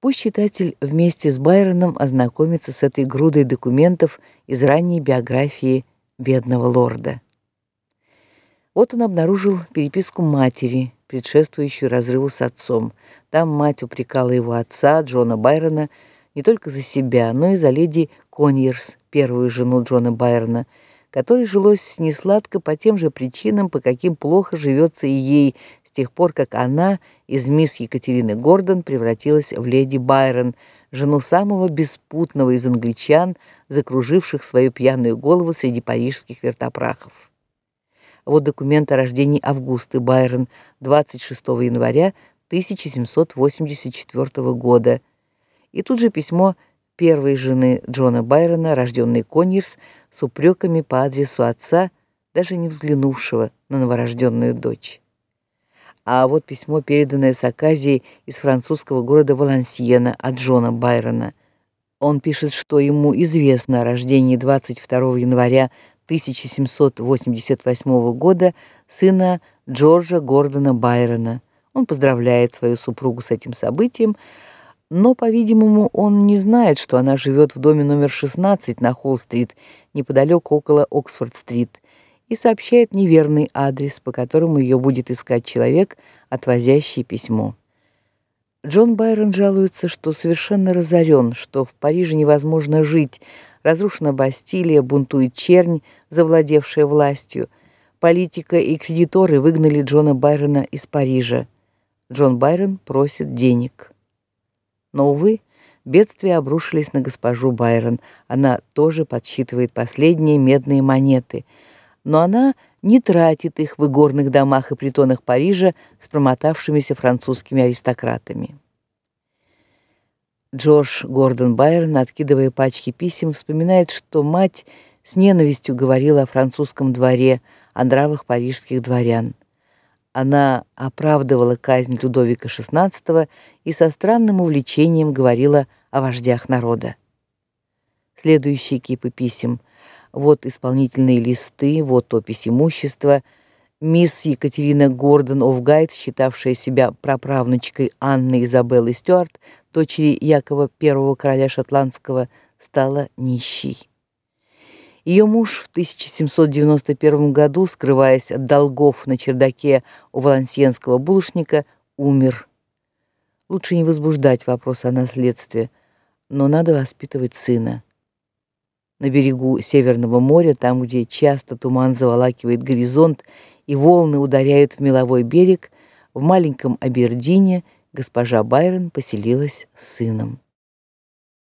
Пусть читатель вместе с Байроном ознакомится с этой грудой документов из ранней биографии бедного лорда. Вот он обнаружил переписку матери, предшествующую разрыву с отцом. Там мать упрекала его отца, Джона Байрона, не только за себя, но и за леди Коньерс, первую жену Джона Байрона, которой жилось несладко по тем же причинам, по каким плохо живется и ей тех пор, как она из мисс Екатерины Гордон превратилась в леди Байрон, жену самого беспутного из англичан, закруживших свою пьяную голову среди парижских вертопрахов. Вот документ о рождении Августы Байрон 26 января 1784 года. И тут же письмо первой жены Джона Байрона, рожденной Коньерс, с упреками по адресу отца, даже не взглянувшего на новорожденную дочь. А вот письмо, переданное с Аказией из французского города Валансиена от Джона Байрона. Он пишет, что ему известно о рождении 22 января 1788 года сына Джорджа Гордона Байрона. Он поздравляет свою супругу с этим событием, но, по-видимому, он не знает, что она живет в доме номер 16 на Холл-стрит, неподалеку около Оксфорд-стрит и сообщает неверный адрес, по которому ее будет искать человек, отвозящий письмо. Джон Байрон жалуется, что совершенно разорен, что в Париже невозможно жить, разрушена Бастилия, бунтует чернь, завладевшая властью. Политика и кредиторы выгнали Джона Байрона из Парижа. Джон Байрон просит денег. Но увы, бедствия обрушились на госпожу Байрон. Она тоже подсчитывает последние медные монеты но она не тратит их в игорных домах и притонах Парижа с промотавшимися французскими аристократами. Джордж Гордон Байрон, откидывая пачки писем, вспоминает, что мать с ненавистью говорила о французском дворе, о нравах парижских дворян. Она оправдывала казнь Людовика XVI и со странным увлечением говорила о вождях народа. Следующие кипы писем вот исполнительные листы, вот опись имущества. Мисс Екатерина Гордон Офгайт, считавшая себя праправнучкой Анны Изабеллы Стюарт, дочери Якова I короля шотландского, стала нищей. Ее муж в 1791 году, скрываясь от долгов на чердаке у валансиенского булочника, умер. Лучше не возбуждать вопрос о наследстве, но надо воспитывать сына на берегу Северного моря, там, где часто туман заволакивает горизонт и волны ударяют в меловой берег, в маленьком Абердине госпожа Байрон поселилась с сыном.